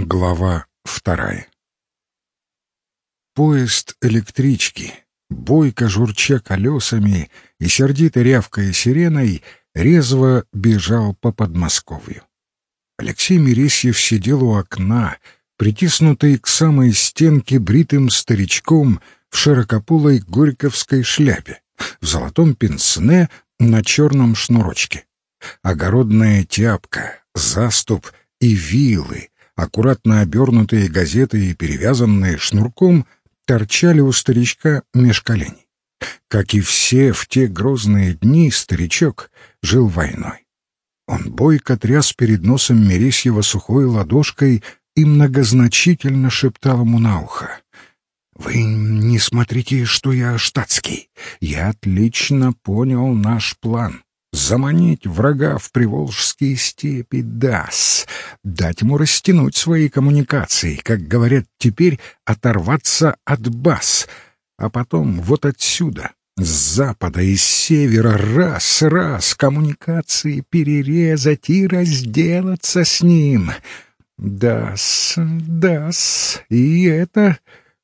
Глава вторая Поезд электрички, бойко журча колесами и сердито рявкая сиреной, резво бежал по Подмосковью. Алексей Мересьев сидел у окна, притиснутый к самой стенке бритым старичком в широкополой горьковской шляпе, в золотом пенсне на черном шнурочке. Огородная тяпка, заступ и вилы — аккуратно обернутые газеты и перевязанные шнурком, торчали у старичка меж коленей. Как и все в те грозные дни, старичок жил войной. Он бойко тряс перед носом Мересьева сухой ладошкой и многозначительно шептал ему на ухо. «Вы не смотрите, что я штатский. Я отлично понял наш план. Заманить врага в приволжские степи дас, дать ему растянуть свои коммуникации, как говорят теперь, оторваться от баз, а потом вот отсюда, с запада и с севера, раз-раз коммуникации перерезать и разделаться с ним. Дас, дас, и это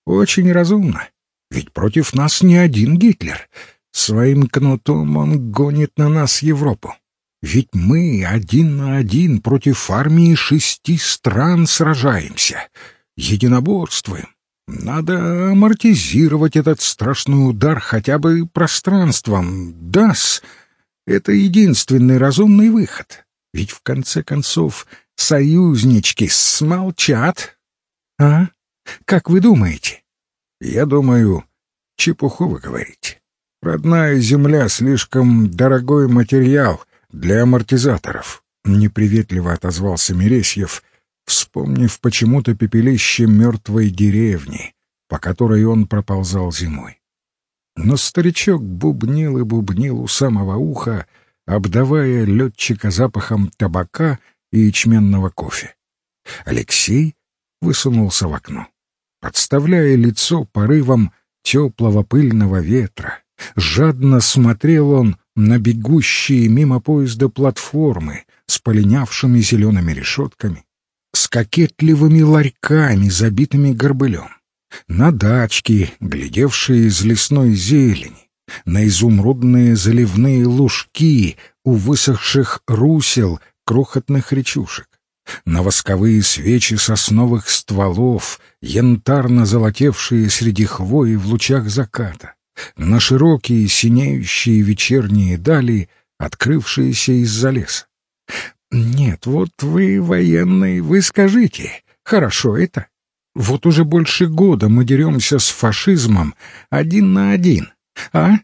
очень разумно, ведь против нас не один Гитлер — Своим кнутом он гонит на нас Европу. Ведь мы один на один против армии шести стран сражаемся. Единоборствуем. Надо амортизировать этот страшный удар хотя бы пространством. Дас — это единственный разумный выход. Ведь в конце концов союзнички смолчат. А? Как вы думаете? Я думаю, чепуху вы говорите. Родная земля — слишком дорогой материал для амортизаторов, — неприветливо отозвался Мересьев, вспомнив почему-то пепелище мертвой деревни, по которой он проползал зимой. Но старичок бубнил и бубнил у самого уха, обдавая летчика запахом табака и ячменного кофе. Алексей высунулся в окно, подставляя лицо порывом теплого пыльного ветра, Жадно смотрел он на бегущие мимо поезда платформы с полинявшими зелеными решетками, с кокетливыми ларьками, забитыми горбылем, на дачки, глядевшие из лесной зелени, на изумрудные заливные лужки у высохших русел крохотных речушек, на восковые свечи сосновых стволов, янтарно золотевшие среди хвои в лучах заката, на широкие синеющие вечерние дали, открывшиеся из-за леса. Нет, вот вы, военный, вы скажите, хорошо это? Вот уже больше года мы деремся с фашизмом один на один, а?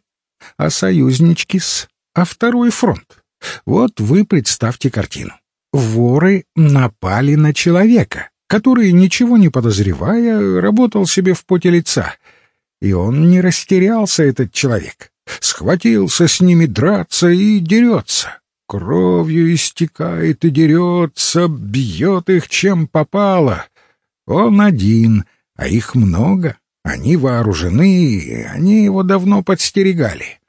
А союзнички-с, а второй фронт. Вот вы представьте картину. Воры напали на человека, который, ничего не подозревая, работал себе в поте лица — и он не растерялся, этот человек. Схватился с ними драться и дерется. Кровью истекает и дерется, бьет их чем попало. Он один, а их много. Они вооружены, они его давно подстерегали.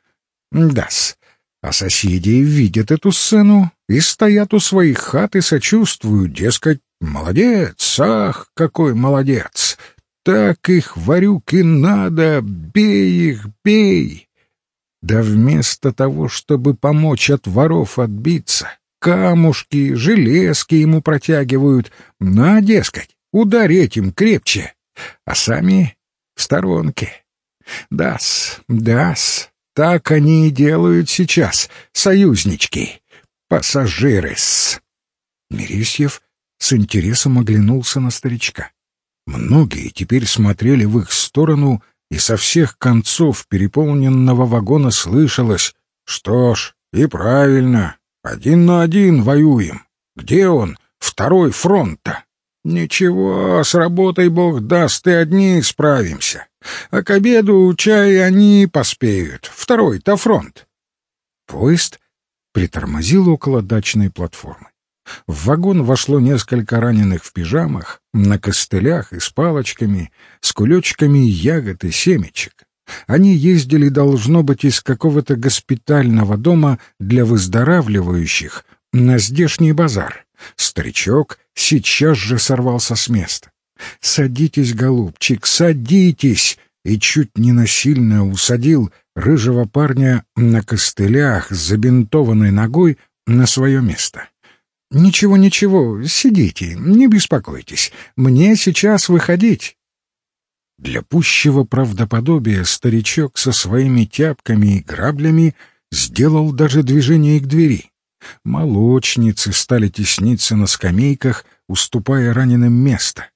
Дас, а соседи видят эту сцену и стоят у своих хат и сочувствуют, дескать, молодец, ах, какой молодец, так их, варюки, надо, бей их, бей. Да вместо того, чтобы помочь от воров отбиться, камушки, железки ему протягивают, на, дескать, ударь этим крепче, а сами в сторонке. Дас, дас, так они и делают сейчас, союзнички, пассажиры-с. Мересьев с интересом оглянулся на старичка. Многие теперь смотрели в их сторону, и со всех концов переполненного вагона слышалось «Что ж, и правильно, один на один воюем. Где он? Второй фронт-то?» «Ничего, с работой бог даст, и одни справимся. А к обеду чай они поспеют. Второй-то фронт». Поезд притормозил около дачной платформы. В вагон вошло несколько раненых в пижамах, на костылях и с палочками, с кулечками ягод и семечек. Они ездили, должно быть, из какого-то госпитального дома для выздоравливающих на здешний базар, Старичок сейчас же сорвался с места. «Садитесь, голубчик, садитесь!» и чуть не насильно усадил рыжего парня на костылях с забинтованной ногой на свое место. «Ничего, ничего, сидите, не беспокойтесь, мне сейчас выходить». Для пущего правдоподобия старичок со своими тяпками и граблями сделал даже движение к двери. Молочницы стали тесниться на скамейках, уступая раненым место.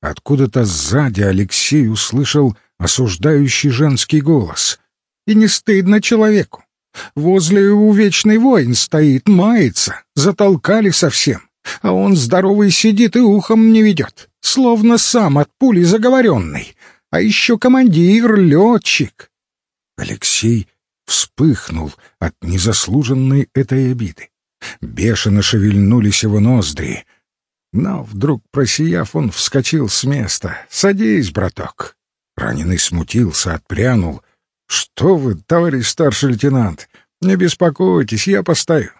Откуда-то сзади Алексей услышал осуждающий женский голос. «И не стыдно человеку. Возле увечный воин стоит, мается, затолкали совсем, а он здоровый сидит и ухом не ведет, словно сам от пули заговоренный, а еще командир, летчик». Алексей вспыхнул от незаслуженной этой обиды. Бешено шевельнулись его ноздри. Но вдруг, просияв, он вскочил с места. «Садись, браток!» Раненый смутился, отпрянул. «Что вы, товарищ старший лейтенант? Не беспокойтесь, я постою.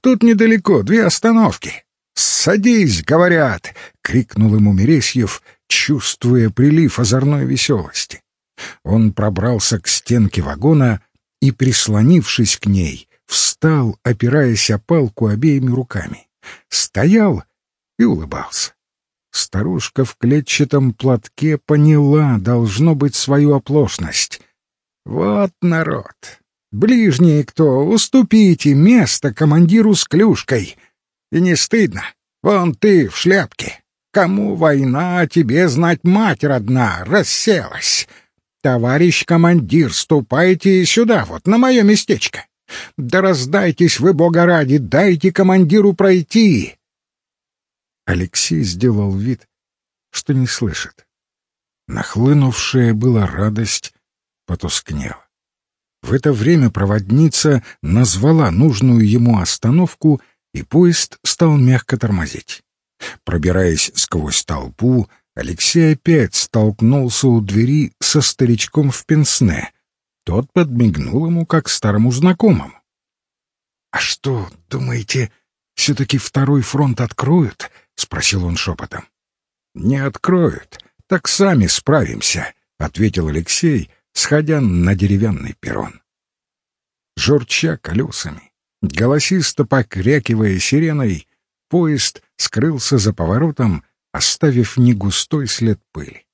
Тут недалеко, две остановки». «Садись, говорят!» — крикнул ему Мересьев, чувствуя прилив озорной веселости. Он пробрался к стенке вагона и, прислонившись к ней, встал, опираясь о палку обеими руками. Стоял и улыбался. Старушка в клетчатом платке поняла, должно быть, свою оплошность. «Вот народ! Ближние кто, уступите место командиру с клюшкой! И не стыдно? Вон ты в шляпке! Кому война, тебе знать мать родна, расселась! Товарищ командир, ступайте сюда вот, на мое местечко! Да раздайтесь вы, бога ради, дайте командиру пройти!» Алексей сделал вид, что не слышит. Нахлынувшая была радость потускнела. В это время проводница назвала нужную ему остановку, и поезд стал мягко тормозить. Пробираясь сквозь толпу, Алексей опять столкнулся у двери со старичком в пенсне. Тот подмигнул ему, как старому знакомому. — А что, думаете, все-таки второй фронт откроют? — спросил он шепотом. «Не откроют, так сами справимся», — ответил Алексей, сходя на деревянный перрон. Журча колесами, голосисто покрякивая сиреной, поезд скрылся за поворотом, оставив негустой след пыли.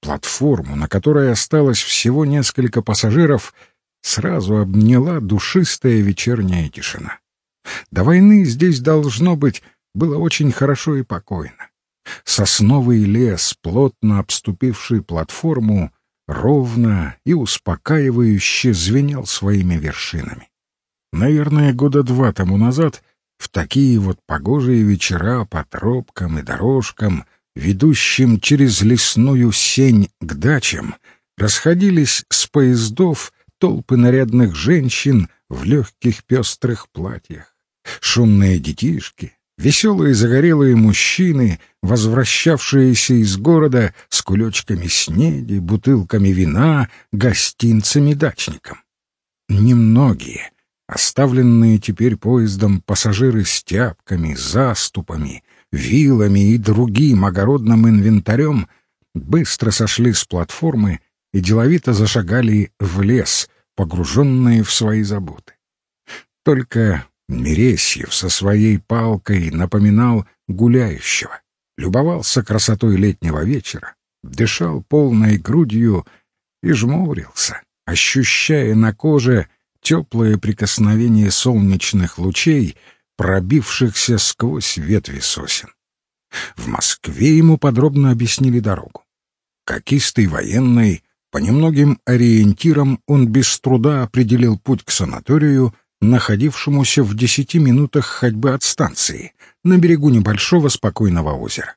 Платформу, на которой осталось всего несколько пассажиров, сразу обняла душистая вечерняя тишина. До войны здесь должно быть было очень хорошо и покойно. Сосновый лес, плотно обступивший платформу, ровно и успокаивающе звенел своими вершинами. Наверное, года два тому назад в такие вот погожие вечера по тропкам и дорожкам, ведущим через лесную сень к дачам, расходились с поездов толпы нарядных женщин в легких пестрых платьях. Шумные детишки, Веселые загорелые мужчины, возвращавшиеся из города с кулечками снеди, бутылками вина, гостинцами дачникам. Немногие, оставленные теперь поездом пассажиры с тяпками, заступами, вилами и другим огородным инвентарем, быстро сошли с платформы и деловито зашагали в лес, погруженные в свои заботы. Только Мересьев со своей палкой напоминал гуляющего, любовался красотой летнего вечера, дышал полной грудью и жмурился, ощущая на коже теплое прикосновение солнечных лучей, пробившихся сквозь ветви сосен. В Москве ему подробно объяснили дорогу. Какистый военный, по немногим ориентирам он без труда определил путь к санаторию, находившемуся в десяти минутах ходьбы от станции, на берегу небольшого спокойного озера.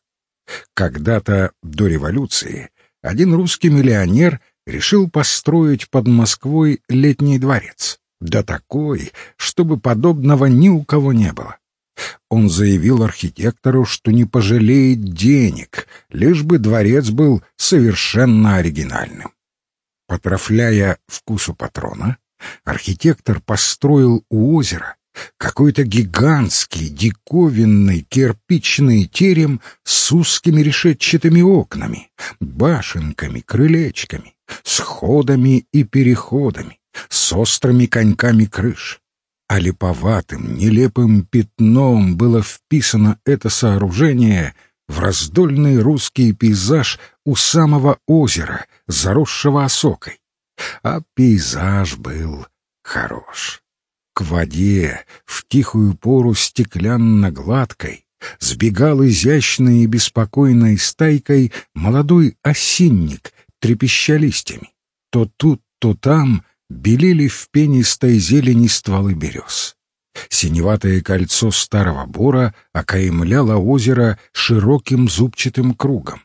Когда-то, до революции, один русский миллионер решил построить под Москвой летний дворец. Да такой, чтобы подобного ни у кого не было. Он заявил архитектору, что не пожалеет денег, лишь бы дворец был совершенно оригинальным. Потрафляя вкусу патрона, архитектор построил у озера какой-то гигантский, диковинный кирпичный терем с узкими решетчатыми окнами, башенками, крылечками, сходами и переходами, с острыми коньками крыш. А липоватым, нелепым пятном было вписано это сооружение в раздольный русский пейзаж у самого озера, заросшего осокой. А пейзаж был хорош. К воде, в тихую пору стеклянно-гладкой, сбегал изящной и беспокойной стайкой молодой осинник, трепеща листьями. То тут, то там белели в пенистой зелени стволы берез. Синеватое кольцо старого бора окаймляло озеро широким зубчатым кругом.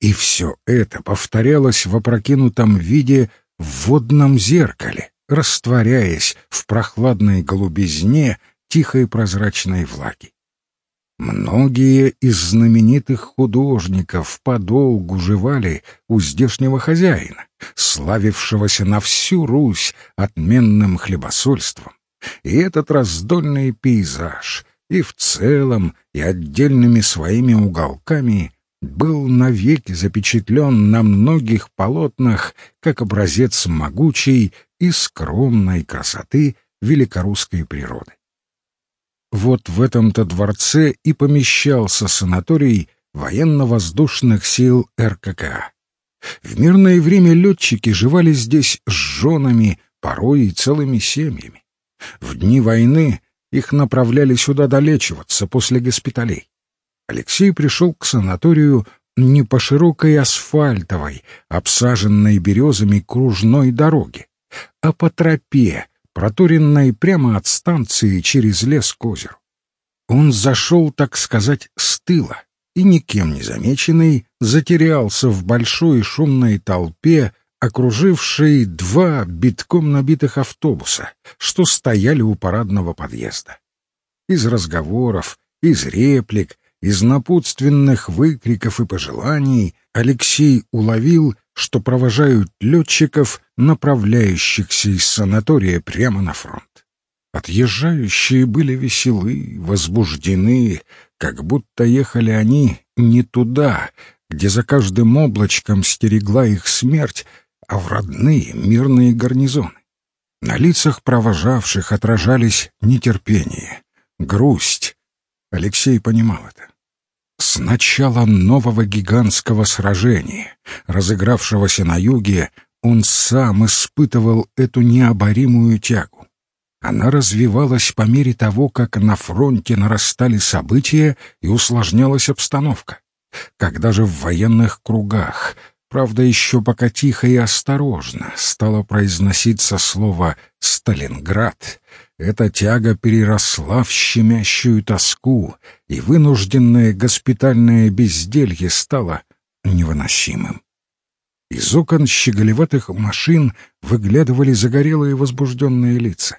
И все это повторялось в опрокинутом виде в водном зеркале, растворяясь в прохладной голубизне тихой прозрачной влаги. Многие из знаменитых художников подолгу жевали у здешнего хозяина, славившегося на всю Русь отменным хлебосольством. И этот раздольный пейзаж и в целом, и отдельными своими уголками был навеки запечатлен на многих полотнах как образец могучей и скромной красоты великорусской природы. Вот в этом-то дворце и помещался санаторий военно-воздушных сил РКК. В мирное время летчики жевали здесь с женами, порой и целыми семьями. В дни войны их направляли сюда долечиваться после госпиталей. Алексей пришел к санаторию не по широкой асфальтовой, обсаженной березами кружной дороге, а по тропе, проторенной прямо от станции через лес к озеру. Он зашел, так сказать, с тыла и, никем не замеченный, затерялся в большой шумной толпе, окружившей два битком набитых автобуса, что стояли у парадного подъезда. Из разговоров, из реплик, из напутственных выкриков и пожеланий Алексей уловил, что провожают летчиков, направляющихся из санатория прямо на фронт. Отъезжающие были веселы, возбуждены, как будто ехали они не туда, где за каждым облачком стерегла их смерть, а в родные мирные гарнизоны. На лицах провожавших отражались нетерпение, грусть. Алексей понимал это с начала нового гигантского сражения, разыгравшегося на юге, он сам испытывал эту необоримую тягу. Она развивалась по мере того, как на фронте нарастали события и усложнялась обстановка. Когда же в военных кругах, правда еще пока тихо и осторожно, стало произноситься слово «Сталинград», эта тяга переросла в щемящую тоску, и вынужденное госпитальное безделье стало невыносимым. Из окон щеголеватых машин выглядывали загорелые возбужденные лица.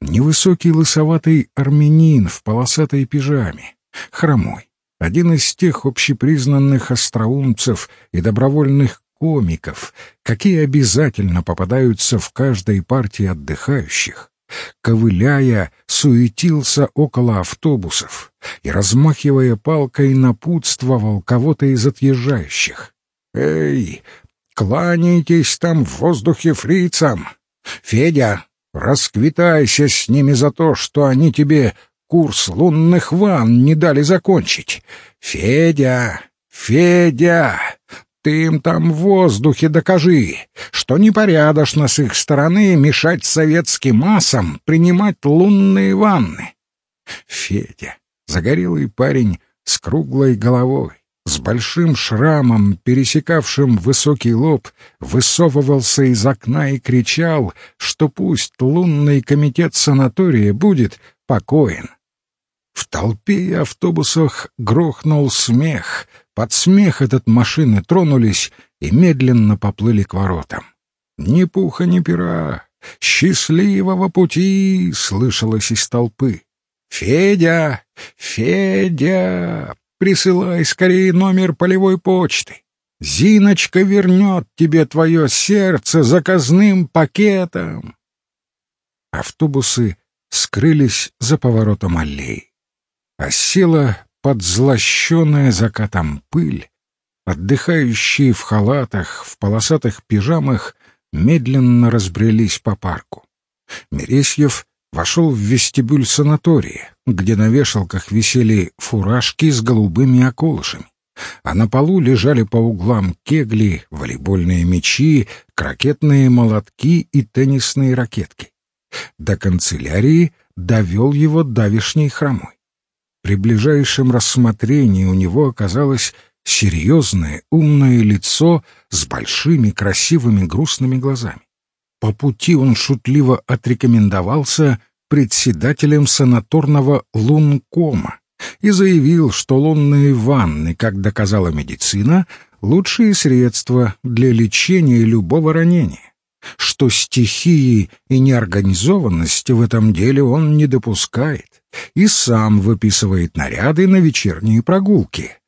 Невысокий лысоватый армянин в полосатой пижаме, хромой, один из тех общепризнанных остроумцев и добровольных комиков, какие обязательно попадаются в каждой партии отдыхающих, ковыляя, суетился около автобусов и, размахивая палкой, напутствовал кого-то из отъезжающих. «Эй, кланяйтесь там в воздухе фрицам! Федя, расквитайся с ними за то, что они тебе курс лунных ванн не дали закончить! Федя, Федя, ты им там в воздухе докажи, что непорядочно с их стороны мешать советским массам принимать лунные ванны. Федя, загорелый парень с круглой головой, с большим шрамом, пересекавшим высокий лоб, высовывался из окна и кричал, что пусть лунный комитет санатория будет покоен. В толпе и автобусах грохнул смех, под смех этот машины тронулись и медленно поплыли к воротам. «Ни пуха, ни пера! Счастливого пути!» — слышалось из толпы. «Федя! Федя! Присылай скорее номер полевой почты! Зиночка вернет тебе твое сердце заказным пакетом!» Автобусы скрылись за поворотом аллеи. Осела подзлощенная закатом пыль, отдыхающие в халатах, в полосатых пижамах медленно разбрелись по парку. Мересьев вошел в вестибюль санатория, где на вешалках висели фуражки с голубыми околышами, а на полу лежали по углам кегли, волейбольные мячи, крокетные молотки и теннисные ракетки. До канцелярии довел его давишний хромой. При ближайшем рассмотрении у него оказалось серьезное, умное лицо с большими, красивыми, грустными глазами. По пути он шутливо отрекомендовался председателем санаторного лункома и заявил, что лунные ванны, как доказала медицина, лучшие средства для лечения любого ранения, что стихии и неорганизованности в этом деле он не допускает и сам выписывает наряды на вечерние прогулки.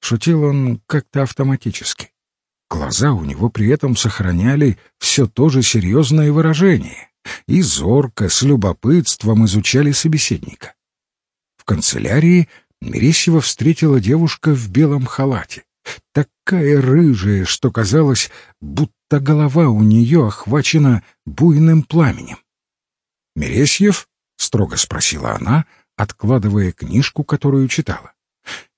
Шутил он как-то автоматически. Глаза у него при этом сохраняли все то же серьезное выражение и зорко, с любопытством изучали собеседника. В канцелярии Мересьева встретила девушка в белом халате, такая рыжая, что казалось, будто голова у нее охвачена буйным пламенем. Мересьев — строго спросила она, откладывая книжку, которую читала.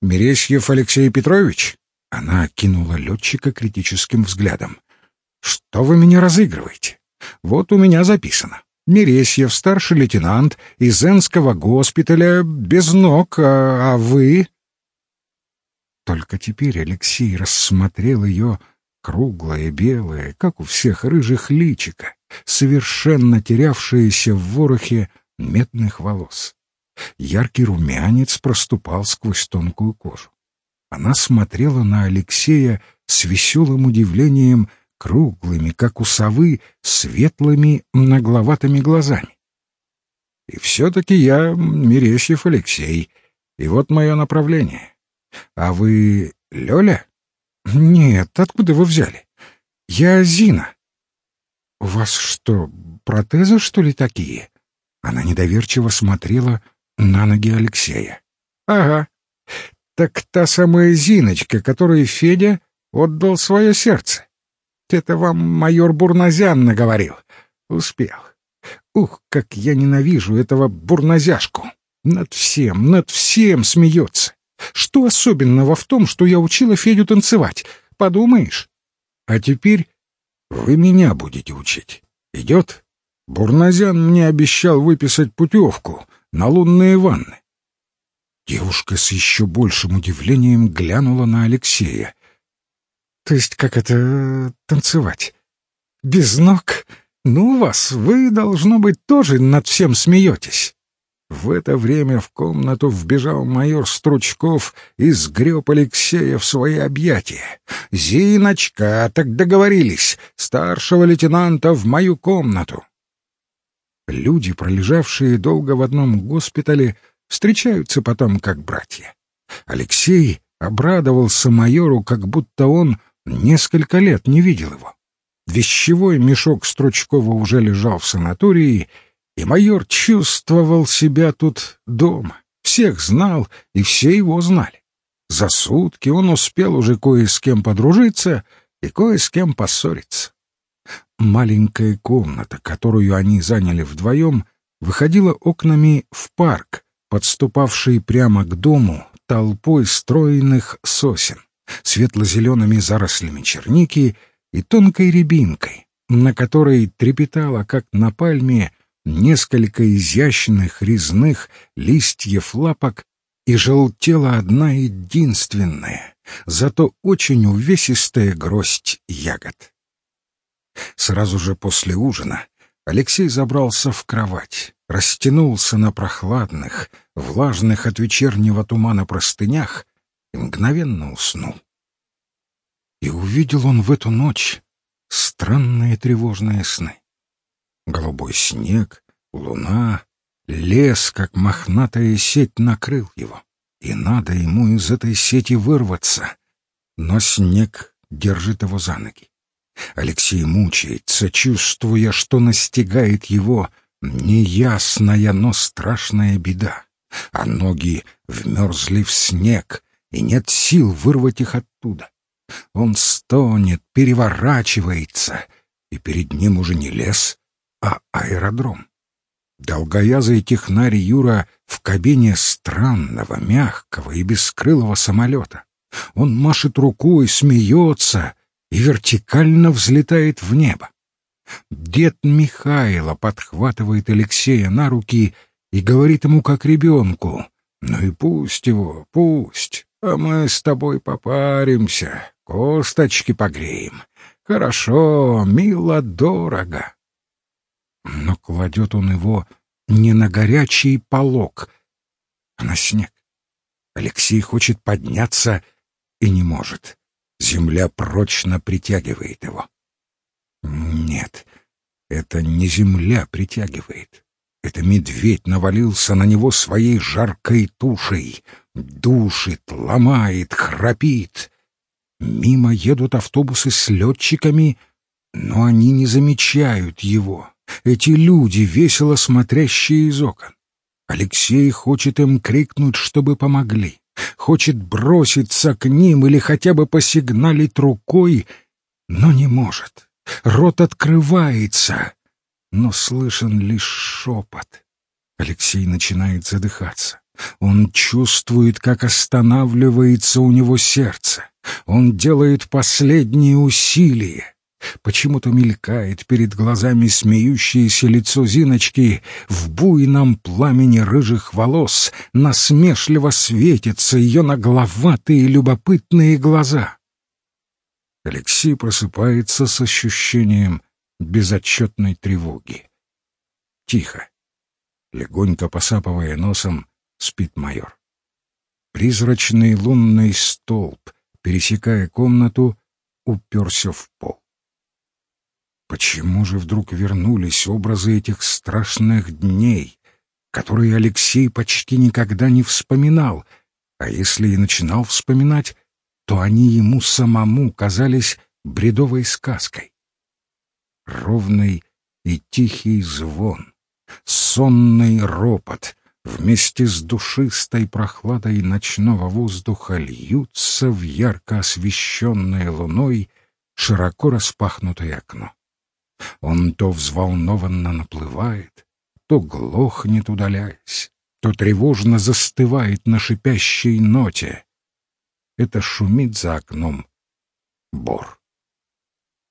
«Мересьев Алексей Петрович?» Она кинула летчика критическим взглядом. «Что вы меня разыгрываете? Вот у меня записано. Мересьев, старший лейтенант из Энского госпиталя, без ног, а, а вы...» Только теперь Алексей рассмотрел ее круглое, белое, как у всех рыжих личика, совершенно терявшееся в ворохе медных волос. Яркий румянец проступал сквозь тонкую кожу. Она смотрела на Алексея с веселым удивлением, круглыми, как у совы, светлыми, нагловатыми глазами. И все-таки я Мересьев Алексей, и вот мое направление. А вы Лёля? Нет, откуда вы взяли? Я Зина. У вас что, протезы, что ли, такие? Она недоверчиво смотрела на ноги Алексея. «Ага. Так та самая Зиночка, которой Федя отдал свое сердце. Это вам майор Бурназян наговорил. Успел. Ух, как я ненавижу этого бурназяшку. Над всем, над всем смеется. Что особенного в том, что я учила Федю танцевать? Подумаешь? А теперь вы меня будете учить. Идет?» Бурназян мне обещал выписать путевку на лунные ванны. Девушка с еще большим удивлением глянула на Алексея. «То есть как это танцевать? Без ног? Ну вас, вы, должно быть, тоже над всем смеетесь». В это время в комнату вбежал майор Стручков и сгреб Алексея в свои объятия. «Зиночка, так договорились, старшего лейтенанта в мою комнату». Люди, пролежавшие долго в одном госпитале, встречаются потом как братья. Алексей обрадовался майору, как будто он несколько лет не видел его. Вещевой мешок Стручкова уже лежал в санатории, и майор чувствовал себя тут дома. Всех знал, и все его знали. За сутки он успел уже кое с кем подружиться и кое с кем поссориться. Маленькая комната, которую они заняли вдвоем, выходила окнами в парк, подступавший прямо к дому толпой стройных сосен, светло-зелеными зарослями черники и тонкой рябинкой, на которой трепетало, как на пальме, несколько изящных резных листьев лапок и желтела одна единственная, зато очень увесистая гроздь ягод. Сразу же после ужина Алексей забрался в кровать, растянулся на прохладных, влажных от вечернего тумана простынях и мгновенно уснул. И увидел он в эту ночь странные тревожные сны. Голубой снег, луна, лес, как мохнатая сеть, накрыл его, и надо ему из этой сети вырваться, но снег держит его за ноги. Алексей мучается, чувствуя, что настигает его Неясная, но страшная беда, а ноги вмерзли в снег, и нет сил вырвать их оттуда. Он стонет, переворачивается, и перед ним уже не лес, а аэродром. Долгоязый технарь Юра в кабине странного, мягкого и бескрылого самолета. Он машет рукой, смеется и вертикально взлетает в небо. Дед Михайло подхватывает Алексея на руки и говорит ему как ребенку, «Ну и пусть его, пусть, а мы с тобой попаримся, косточки погреем. Хорошо, мило, дорого». Но кладет он его не на горячий полог, а на снег. Алексей хочет подняться и не может. Земля прочно притягивает его. Нет, это не земля притягивает. Это медведь навалился на него своей жаркой тушей, душит, ломает, храпит. Мимо едут автобусы с летчиками, но они не замечают его. Эти люди, весело смотрящие из окон. Алексей хочет им крикнуть, чтобы помогли. Хочет броситься к ним или хотя бы посигналить рукой, но не может. Рот открывается, но слышен лишь шепот. Алексей начинает задыхаться. Он чувствует, как останавливается у него сердце. Он делает последние усилия. Почему-то мелькает перед глазами смеющееся лицо Зиночки, в буйном пламени рыжих волос насмешливо светятся ее нагловатые любопытные глаза. Алексей просыпается с ощущением безотчетной тревоги. Тихо. Легонько посапывая носом, спит майор. Призрачный лунный столб, пересекая комнату, уперся в пол. Почему же вдруг вернулись образы этих страшных дней, которые Алексей почти никогда не вспоминал, а если и начинал вспоминать, то они ему самому казались бредовой сказкой? Ровный и тихий звон, сонный ропот вместе с душистой прохладой ночного воздуха льются в ярко освещенное луной широко распахнутое окно. Он то взволнованно наплывает, то глохнет, удаляясь, то тревожно застывает на шипящей ноте. Это шумит за окном бор.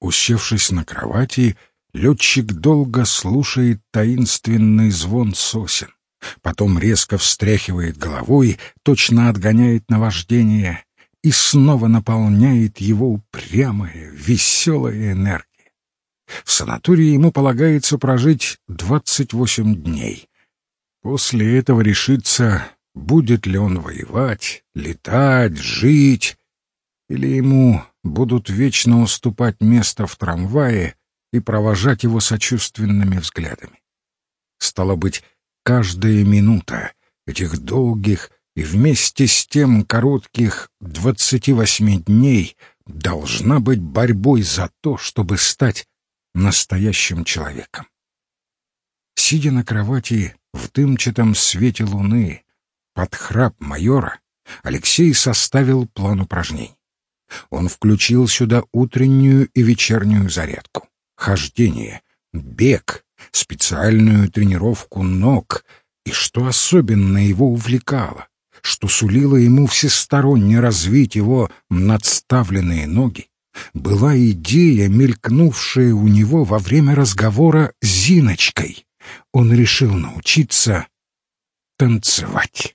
Усевшись на кровати, летчик долго слушает таинственный звон сосен, потом резко встряхивает головой, точно отгоняет наваждение и снова наполняет его упрямая, веселая энергия. В санатории ему полагается прожить 28 дней. После этого решится, будет ли он воевать, летать, жить, или ему будут вечно уступать место в трамвае и провожать его сочувственными взглядами. Стало быть, каждая минута этих долгих и вместе с тем коротких двадцати восьми дней должна быть борьбой за то, чтобы стать настоящим человеком. Сидя на кровати в дымчатом свете луны, под храп майора, Алексей составил план упражнений. Он включил сюда утреннюю и вечернюю зарядку, хождение, бег, специальную тренировку ног и, что особенно его увлекало, что сулило ему всесторонне развить его надставленные ноги, была идея, мелькнувшая у него во время разговора с Зиночкой. Он решил научиться танцевать.